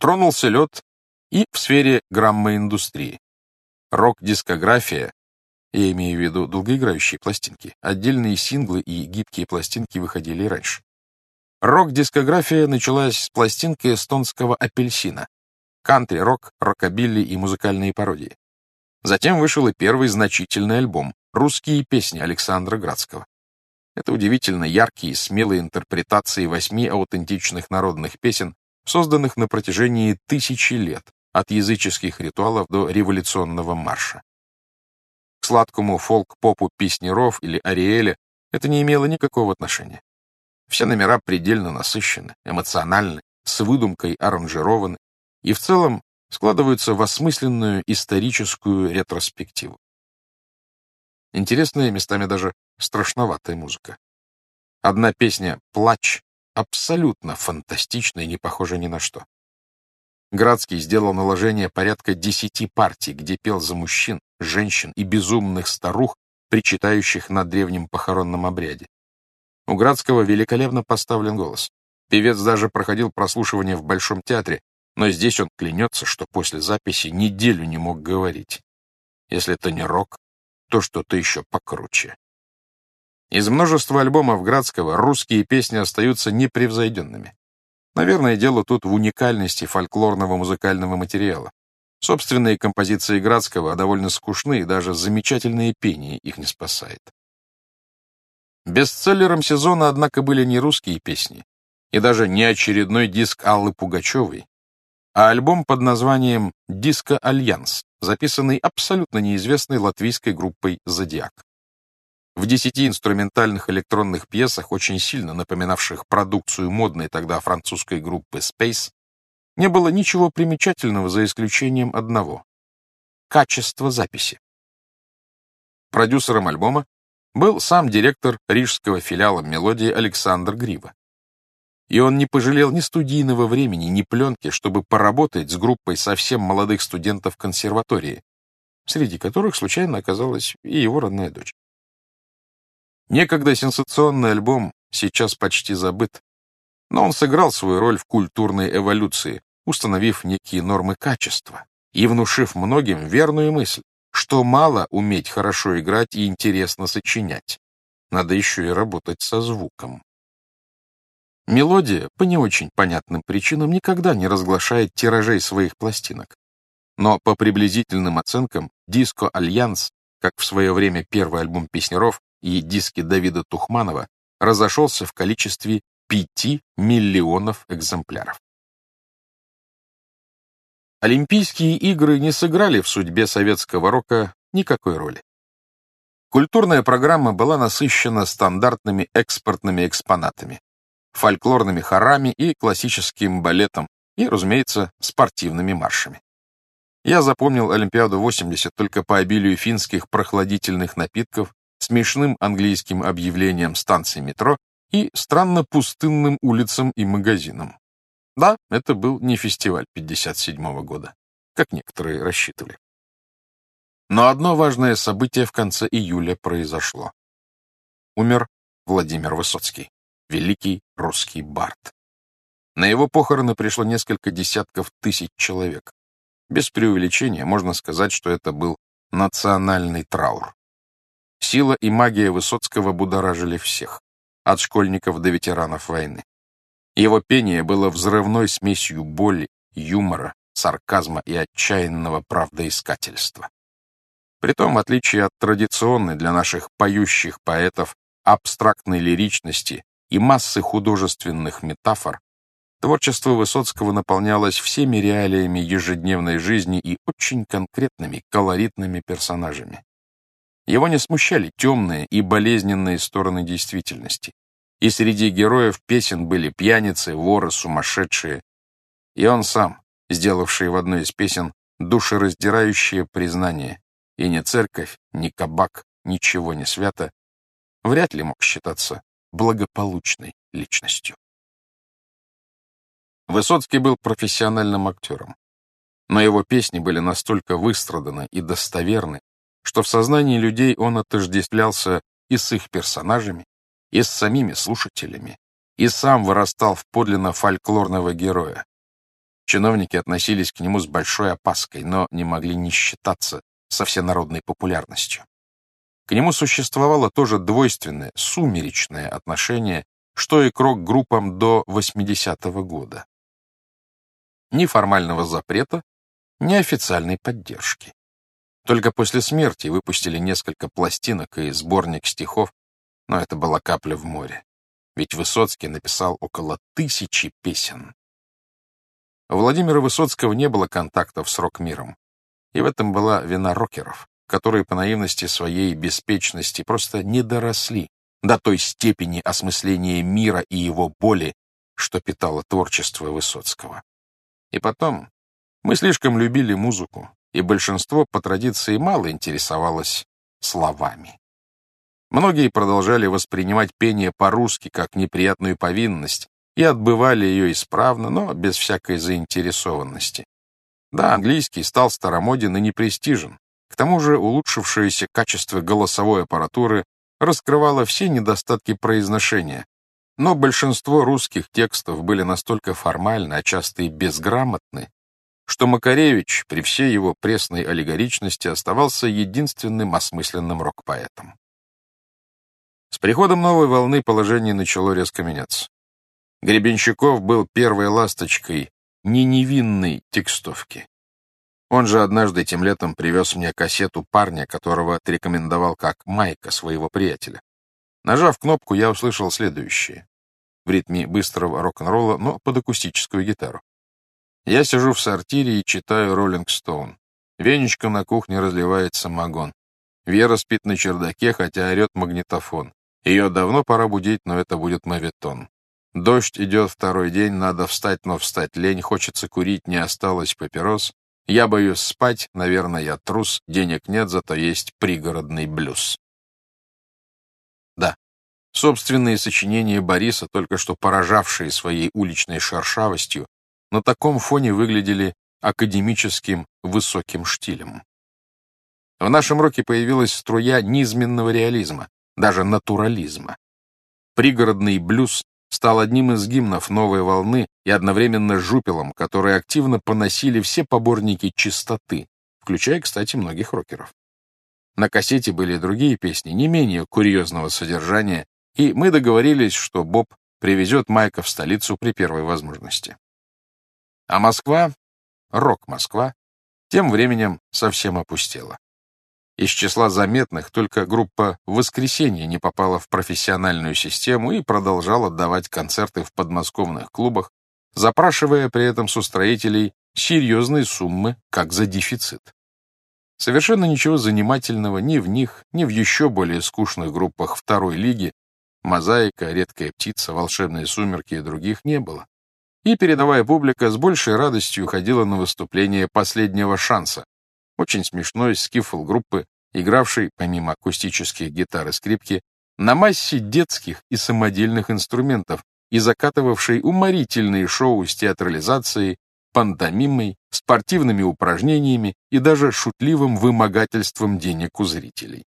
Тронулся лед и в сфере граммоиндустрии. Рок-дискография, я имею в виду долгоиграющие пластинки, отдельные синглы и гибкие пластинки выходили и раньше. Рок-дискография началась с пластинки эстонского апельсина, кантри-рок, рокобилли и музыкальные пародии. Затем вышел и первый значительный альбом «Русские песни» Александра Градского. Это удивительно яркие, смелые интерпретации восьми аутентичных народных песен, созданных на протяжении тысячи лет, от языческих ритуалов до революционного марша. К сладкому фолк-попу песнеров или ариэля это не имело никакого отношения. Все номера предельно насыщены, эмоциональны, с выдумкой аранжированы и в целом складываются в осмысленную историческую ретроспективу. Интересная, местами даже страшноватая музыка. Одна песня «Плач» абсолютно фантастична и не похожа ни на что. Градский сделал наложение порядка десяти партий, где пел за мужчин, женщин и безумных старух, причитающих на древнем похоронном обряде. У Градского великолепно поставлен голос. Певец даже проходил прослушивание в Большом театре, но здесь он клянется, что после записи неделю не мог говорить. Если это не рок, то что-то еще покруче. Из множества альбомов Градского русские песни остаются непревзойденными. Наверное, дело тут в уникальности фольклорного музыкального материала. Собственные композиции Градского довольно скучны, и даже замечательное пение их не спасает. Бестселлером сезона, однако, были не русские песни, и даже не очередной диск Аллы Пугачевой, а альбом под названием «Диско Альянс», записанный абсолютно неизвестной латвийской группой «Зодиак». В десяти инструментальных электронных пьесах, очень сильно напоминавших продукцию модной тогда французской группы Space, не было ничего примечательного за исключением одного — качества записи. Продюсером альбома был сам директор рижского филиала «Мелодии» Александр Грива. И он не пожалел ни студийного времени, ни пленки, чтобы поработать с группой совсем молодых студентов консерватории, среди которых случайно оказалась и его родная дочь. Некогда сенсационный альбом сейчас почти забыт, но он сыграл свою роль в культурной эволюции, установив некие нормы качества и внушив многим верную мысль, что мало уметь хорошо играть и интересно сочинять. Надо еще и работать со звуком. Мелодия, по не очень понятным причинам, никогда не разглашает тиражей своих пластинок. Но по приблизительным оценкам, «Диско Альянс», как в свое время первый альбом «Песняров», и диски Давида Тухманова разошелся в количестве 5 миллионов экземпляров. Олимпийские игры не сыграли в судьбе советского рока никакой роли. Культурная программа была насыщена стандартными экспортными экспонатами, фольклорными хорами и классическим балетом, и, разумеется, спортивными маршами. Я запомнил Олимпиаду 80 только по обилию финских прохладительных напитков смешным английским объявлением станции метро и странно пустынным улицам и магазинам. Да, это был не фестиваль 57 -го года, как некоторые рассчитывали. Но одно важное событие в конце июля произошло. Умер Владимир Высоцкий, великий русский бард. На его похороны пришло несколько десятков тысяч человек. Без преувеличения можно сказать, что это был национальный траур. Сила и магия Высоцкого будоражили всех, от школьников до ветеранов войны. Его пение было взрывной смесью боли, юмора, сарказма и отчаянного правдоискательства. Притом, в отличие от традиционной для наших поющих поэтов абстрактной лиричности и массы художественных метафор, творчество Высоцкого наполнялось всеми реалиями ежедневной жизни и очень конкретными, колоритными персонажами. Его не смущали темные и болезненные стороны действительности. И среди героев песен были пьяницы, воры, сумасшедшие. И он сам, сделавший в одной из песен душераздирающее признание. И ни церковь, ни кабак, ничего не свято, вряд ли мог считаться благополучной личностью. Высоцкий был профессиональным актером, но его песни были настолько выстраданы и достоверны, что в сознании людей он отождествлялся и с их персонажами, и с самими слушателями, и сам вырастал в подлинно фольклорного героя. Чиновники относились к нему с большой опаской, но не могли не считаться со всенародной популярностью. К нему существовало тоже двойственное, сумеречное отношение, что и к рок-группам до 80-го года. Ни формального запрета, ни официальной поддержки. Только после смерти выпустили несколько пластинок и сборник стихов, но это была капля в море. Ведь Высоцкий написал около тысячи песен. У Владимира Высоцкого не было контактов с рок-миром. И в этом была вина рокеров, которые по наивности своей беспечности просто не доросли до той степени осмысления мира и его боли, что питало творчество Высоцкого. И потом, мы слишком любили музыку, и большинство по традиции мало интересовалось словами. Многие продолжали воспринимать пение по-русски как неприятную повинность и отбывали ее исправно, но без всякой заинтересованности. Да, английский стал старомоден и непрестижен. К тому же улучшившееся качество голосовой аппаратуры раскрывало все недостатки произношения, но большинство русских текстов были настолько формальны, а часто и безграмотны, что Макаревич при всей его пресной аллегоричности оставался единственным осмысленным рок-поэтом. С приходом новой волны положение начало резко меняться. Гребенщиков был первой ласточкой не невинной текстовки. Он же однажды тем летом привез мне кассету парня, которого отрекомендовал как Майка, своего приятеля. Нажав кнопку, я услышал следующее. В ритме быстрого рок-н-ролла, но под акустическую гитару. Я сижу в сортире и читаю «Роллинг Стоун». Венечком на кухне разливает самогон. Вера спит на чердаке, хотя орет магнитофон. Ее давно пора будить, но это будет мавитон. Дождь идет второй день, надо встать, но встать лень, хочется курить, не осталось папирос. Я боюсь спать, наверное, я трус, денег нет, зато есть пригородный блюз. Да, собственные сочинения Бориса, только что поражавшие своей уличной шершавостью, на таком фоне выглядели академическим высоким штилем. В нашем роке появилась струя низменного реализма, даже натурализма. Пригородный блюз стал одним из гимнов новой волны и одновременно жупелом, которые активно поносили все поборники чистоты, включая, кстати, многих рокеров. На кассете были другие песни, не менее курьезного содержания, и мы договорились, что Боб привезет Майка в столицу при первой возможности. А Москва, рок-Москва, тем временем совсем опустела. Из числа заметных только группа «Воскресенье» не попала в профессиональную систему и продолжала давать концерты в подмосковных клубах, запрашивая при этом с устроителей серьезные суммы, как за дефицит. Совершенно ничего занимательного ни в них, ни в еще более скучных группах второй лиги «Мозаика», «Редкая птица», «Волшебные сумерки» и других не было и передовая публика с большей радостью ходила на выступление последнего шанса, очень смешной скифл группы, игравшей, помимо акустических гитар и скрипки, на массе детских и самодельных инструментов и закатывавшей уморительные шоу с театрализацией, пантомимой, спортивными упражнениями и даже шутливым вымогательством денег у зрителей.